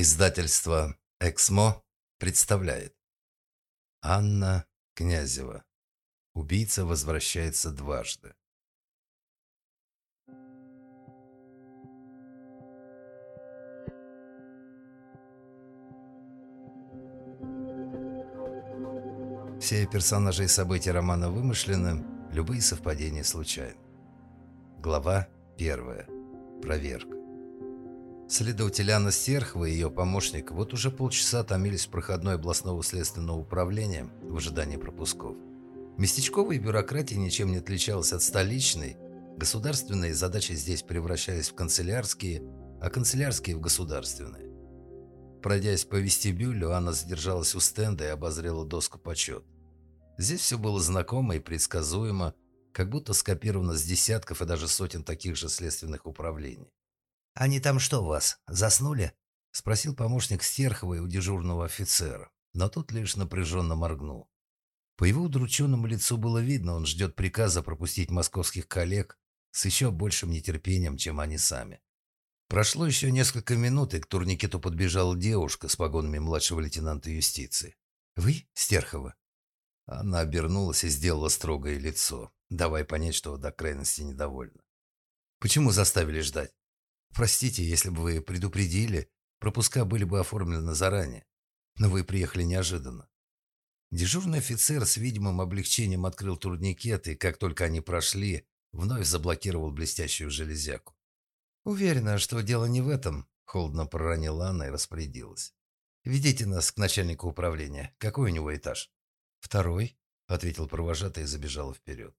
Издательство «Эксмо» представляет Анна Князева Убийца возвращается дважды Все персонажи и события романа вымышлены, любые совпадения случайны. Глава первая. Проверка. Следователь Анна Стерхова и ее помощник вот уже полчаса томились в проходной областного следственного управления в ожидании пропусков. Местечковая бюрократия ничем не отличалась от столичной. Государственные задачи здесь превращались в канцелярские, а канцелярские в государственные. Пройдясь по вестибюлю, Анна задержалась у стенда и обозрела доску почет. Здесь все было знакомо и предсказуемо, как будто скопировано с десятков и даже сотен таких же следственных управлений. «Они там что вас, заснули?» – спросил помощник Стерховой у дежурного офицера, но тот лишь напряженно моргнул. По его удрученному лицу было видно, он ждет приказа пропустить московских коллег с еще большим нетерпением, чем они сами. Прошло еще несколько минут, и к турникету подбежала девушка с погонами младшего лейтенанта юстиции. «Вы, Стерхова?» Она обернулась и сделала строгое лицо, давая понять, что до крайности недовольна. «Почему заставили ждать?» Простите, если бы вы предупредили, пропуска были бы оформлены заранее. Но вы приехали неожиданно. Дежурный офицер с видимым облегчением открыл турникет, и как только они прошли, вновь заблокировал блестящую железяку. «Уверена, что дело не в этом», — холодно проронила Анна и распорядилась. «Ведите нас к начальнику управления. Какой у него этаж?» «Второй», — ответил провожатый и забежал вперед.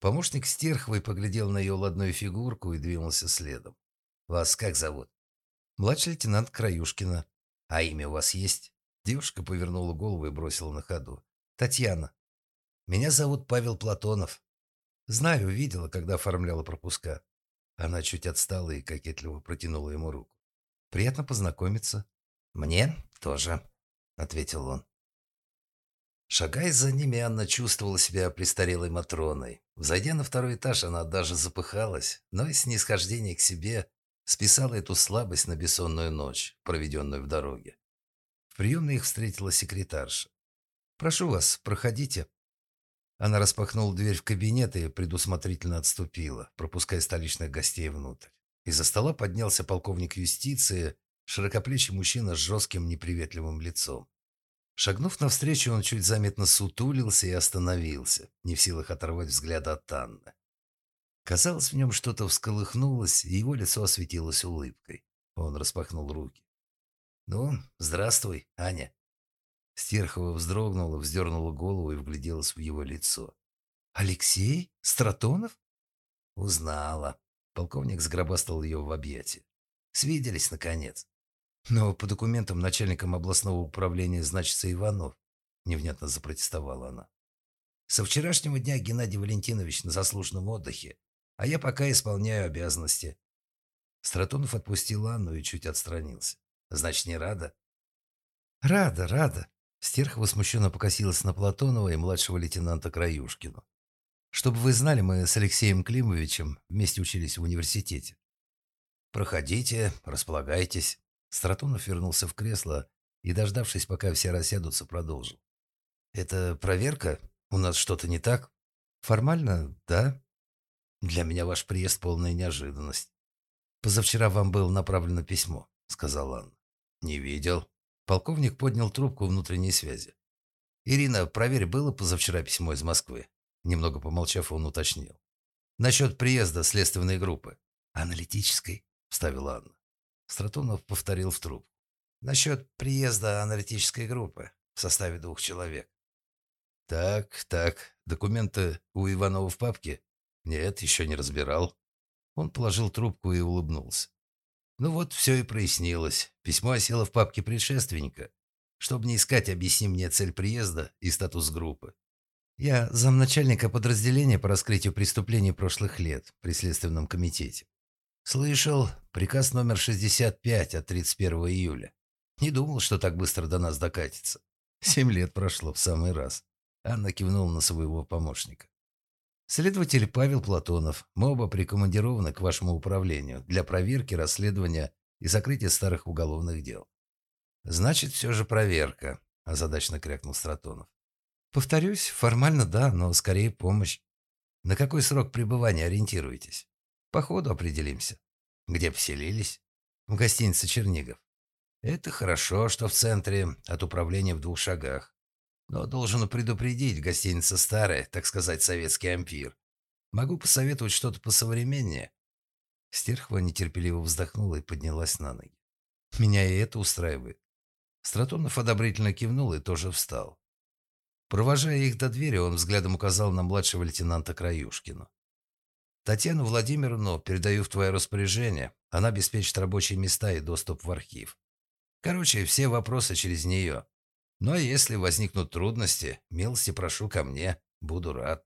Помощник Стерховой поглядел на ее ладную фигурку и двинулся следом. «Вас как зовут?» «Младший лейтенант Краюшкина». «А имя у вас есть?» Девушка повернула голову и бросила на ходу. «Татьяна». «Меня зовут Павел Платонов». «Знаю, видела, когда оформляла пропуска». Она чуть отстала и кокетливо протянула ему руку. «Приятно познакомиться». «Мне тоже», — ответил он. Шагая за ними, Анна чувствовала себя престарелой Матроной. Взойдя на второй этаж, она даже запыхалась, но из снисхождения к себе списала эту слабость на бессонную ночь, проведенную в дороге. В приемной их встретила секретарша. «Прошу вас, проходите». Она распахнула дверь в кабинет и предусмотрительно отступила, пропуская столичных гостей внутрь. Из-за стола поднялся полковник юстиции, широкоплечий мужчина с жестким неприветливым лицом. Шагнув навстречу, он чуть заметно сутулился и остановился, не в силах оторвать взгляда от Анны. Казалось, в нем что-то всколыхнулось, и его лицо осветилось улыбкой. Он распахнул руки. «Ну, здравствуй, Аня». Стерхова вздрогнула, вздернула голову и вгляделась в его лицо. «Алексей? Стратонов?» «Узнала». Полковник сгробастал ее в объятия. «Свиделись, наконец». «Но по документам начальником областного управления значится Иванов», невнятно запротестовала она. «Со вчерашнего дня Геннадий Валентинович на заслуженном отдыхе а я пока исполняю обязанности». Стратонов отпустил Анну и чуть отстранился. «Значит, не рада?» «Рада, рада». Стерхова смущенно покосилась на Платонова и младшего лейтенанта Краюшкину. «Чтобы вы знали, мы с Алексеем Климовичем вместе учились в университете». «Проходите, располагайтесь». Стратонов вернулся в кресло и, дождавшись, пока все рассядутся, продолжил. «Это проверка? У нас что-то не так?» «Формально, да», для меня ваш приезд полная неожиданность. Позавчера вам было направлено письмо, сказала Анна. Не видел. Полковник поднял трубку внутренней связи. Ирина, проверь, было позавчера письмо из Москвы. Немного помолчав, он уточнил. Насчет приезда следственной группы. Аналитической, вставила Анна. Стратонов повторил в трубку. Насчет приезда аналитической группы в составе двух человек. Так, так, документы у Иванова в папке? «Нет, еще не разбирал». Он положил трубку и улыбнулся. «Ну вот, все и прояснилось. Письмо осело в папке предшественника. Чтобы не искать, объясни мне цель приезда и статус группы. Я замначальника подразделения по раскрытию преступлений прошлых лет при Следственном комитете. Слышал, приказ номер 65 от 31 июля. Не думал, что так быстро до нас докатится. Семь лет прошло в самый раз. Анна кивнула на своего помощника. Следователь Павел Платонов. Мы оба прикомандированы к вашему управлению для проверки расследования и закрытие старых уголовных дел. «Значит, все же проверка», – озадачно крякнул Стратонов. «Повторюсь, формально да, но скорее помощь. На какой срок пребывания ориентируетесь? По ходу определимся. Где поселились? В гостинице «Чернигов». Это хорошо, что в центре, от управления в двух шагах. Но должен предупредить, гостиница старая, так сказать, советский ампир. Могу посоветовать что-то посовременнее. Стерхова нетерпеливо вздохнула и поднялась на ноги. Меня и это устраивает. Стратонов одобрительно кивнул и тоже встал. Провожая их до двери, он взглядом указал на младшего лейтенанта Краюшкину. «Татьяну Владимировну передаю в твое распоряжение. Она обеспечит рабочие места и доступ в архив. Короче, все вопросы через нее. А если возникнут трудности, милости прошу ко мне. Буду рад».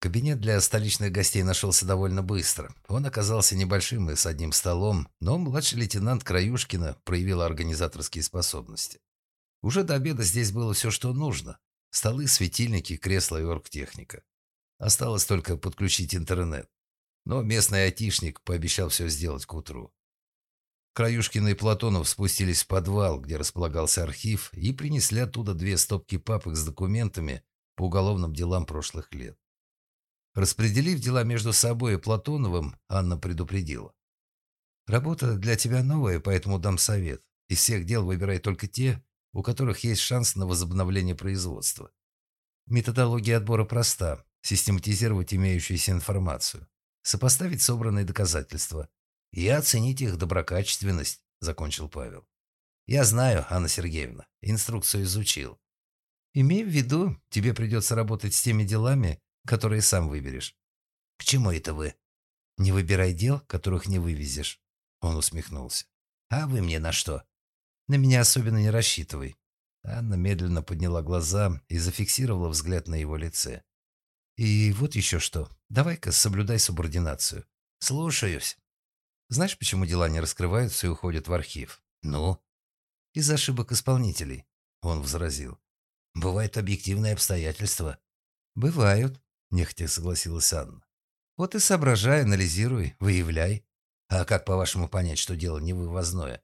Кабинет для столичных гостей нашелся довольно быстро. Он оказался небольшим и с одним столом, но младший лейтенант Краюшкина проявил организаторские способности. Уже до обеда здесь было все, что нужно. Столы, светильники, кресла и оргтехника. Осталось только подключить интернет. Но местный айтишник пообещал все сделать к утру. Краюшкин и Платонов спустились в подвал, где располагался архив, и принесли оттуда две стопки папок с документами по уголовным делам прошлых лет. Распределив дела между собой и Платоновым, Анна предупредила. «Работа для тебя новая, поэтому дам совет. Из всех дел выбирай только те, у которых есть шанс на возобновление производства. Методология отбора проста – систематизировать имеющуюся информацию, сопоставить собранные доказательства и оценить их доброкачественность, закончил Павел. Я знаю, Анна Сергеевна, инструкцию изучил. Имей в виду, тебе придется работать с теми делами, которые сам выберешь. К чему это вы? Не выбирай дел, которых не вывезешь. Он усмехнулся. А вы мне на что? На меня особенно не рассчитывай. Анна медленно подняла глаза и зафиксировала взгляд на его лице. И вот еще что. Давай-ка соблюдай субординацию. Слушаюсь. Знаешь, почему дела не раскрываются и уходят в архив? Ну? Из ошибок исполнителей, он возразил. Бывают объективные обстоятельства. Бывают, нехотя согласилась Анна. Вот и соображай, анализируй, выявляй. А как, по-вашему, понять, что дело невывозное?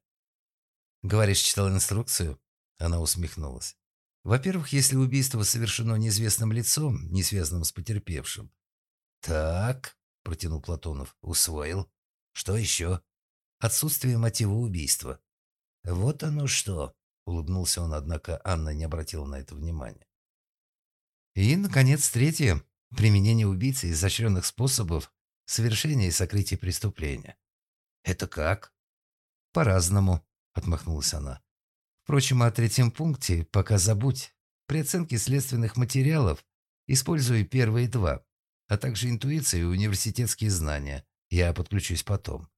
«Говоришь, читал инструкцию?» Она усмехнулась. «Во-первых, если убийство совершено неизвестным лицом, не связанным с потерпевшим». «Так», — протянул Платонов, — «усвоил. Что еще?» «Отсутствие мотива убийства». «Вот оно что», — улыбнулся он, однако Анна не обратила на это внимания. И, наконец, третье — применение убийцы изощренных способов совершения и сокрытия преступления. «Это как?» «По-разному», — отмахнулась она. «Впрочем, о третьем пункте пока забудь. При оценке следственных материалов используй первые два, а также интуицию и университетские знания. Я подключусь потом».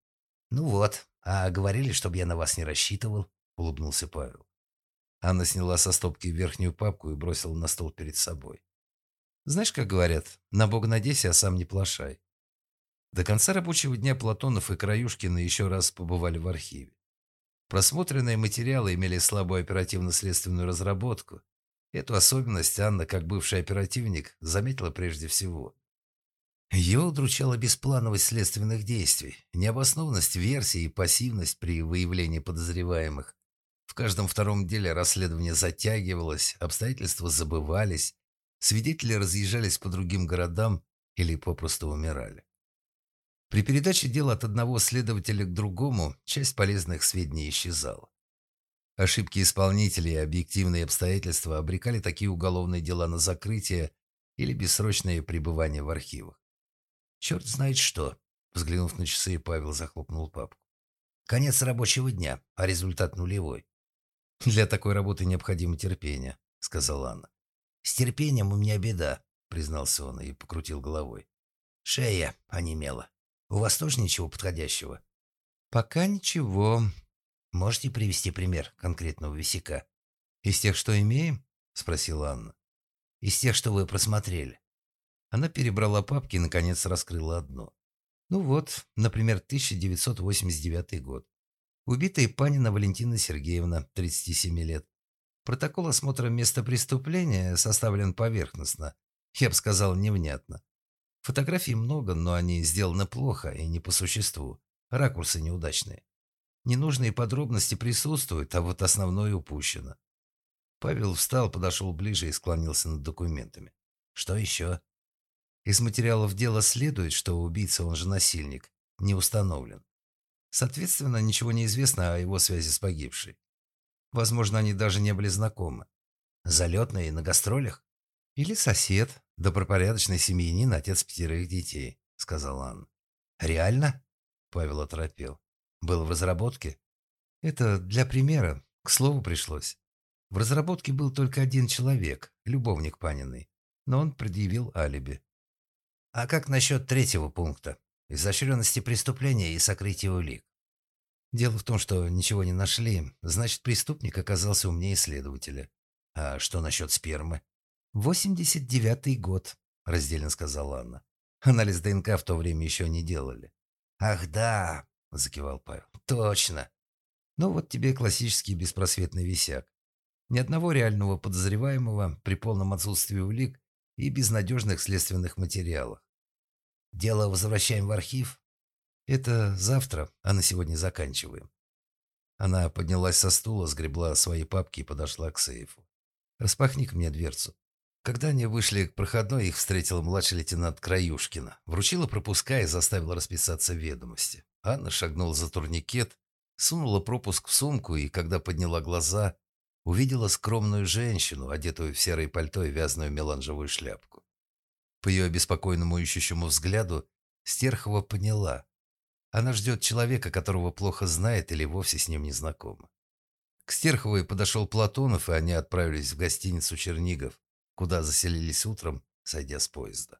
«Ну вот, а говорили, чтобы я на вас не рассчитывал», — улыбнулся Павел. Анна сняла со стопки верхнюю папку и бросила на стол перед собой. «Знаешь, как говорят, на Бога надейся, а сам не плашай». До конца рабочего дня Платонов и Краюшкина еще раз побывали в архиве. Просмотренные материалы имели слабую оперативно-следственную разработку. Эту особенность Анна, как бывший оперативник, заметила прежде всего. Ее удручала бесплановость следственных действий, необоснованность версий и пассивность при выявлении подозреваемых. В каждом втором деле расследование затягивалось, обстоятельства забывались, свидетели разъезжались по другим городам или попросту умирали. При передаче дела от одного следователя к другому часть полезных сведений исчезала. Ошибки исполнителей и объективные обстоятельства обрекали такие уголовные дела на закрытие или бессрочное пребывание в архивах. «Черт знает что!» Взглянув на часы, Павел захлопнул папку. «Конец рабочего дня, а результат нулевой». «Для такой работы необходимо терпение», — сказала Анна. «С терпением у меня беда», — признался он и покрутил головой. «Шея онемела». У вас тоже ничего подходящего? Пока ничего. Можете привести пример конкретного висяка? Из тех, что имеем? Спросила Анна. Из тех, что вы просмотрели. Она перебрала папки и, наконец, раскрыла одно. Ну вот, например, 1989 год. Убитая Панина Валентина Сергеевна, 37 лет. Протокол осмотра места преступления составлен поверхностно. Я бы сказал, невнятно. Фотографий много, но они сделаны плохо и не по существу. Ракурсы неудачные. Ненужные подробности присутствуют, а вот основное упущено. Павел встал, подошел ближе и склонился над документами. Что еще? Из материалов дела следует, что убийца, он же насильник, не установлен. Соответственно, ничего не известно о его связи с погибшей. Возможно, они даже не были знакомы. Залетные на гастролях? Или сосед, добропорядочный семьянин, отец пятерых детей, сказала Анна. Реально? Павел оторопел. Был в разработке? Это для примера. К слову пришлось. В разработке был только один человек, любовник Паниной, но он предъявил алиби. А как насчет третьего пункта? Изощренности преступления и сокрытия улик. Дело в том, что ничего не нашли, значит, преступник оказался умнее следователя. А что насчет спермы? «Восемьдесят девятый год», — раздельно сказала Анна. Анализ ДНК в то время еще не делали. «Ах, да», — закивал Павел, — «точно». Ну вот тебе классический беспросветный висяк. Ни одного реального подозреваемого при полном отсутствии улик и безнадежных следственных материалах. Дело возвращаем в архив. Это завтра, а на сегодня заканчиваем. Она поднялась со стула, сгребла свои папки и подошла к сейфу. распахни мне дверцу». Когда они вышли к проходной, их встретила младший лейтенант Краюшкина. Вручила пропуска и заставила расписаться в ведомости. Анна шагнула за турникет, сунула пропуск в сумку и, когда подняла глаза, увидела скромную женщину, одетую в серое пальто и вязаную меланжевую шляпку. По ее обеспокоенному ищущему взгляду Стерхова поняла. Она ждет человека, которого плохо знает или вовсе с ним не знакома. К Стерховой подошел Платонов, и они отправились в гостиницу «Чернигов», куда заселились утром, сойдя с поезда.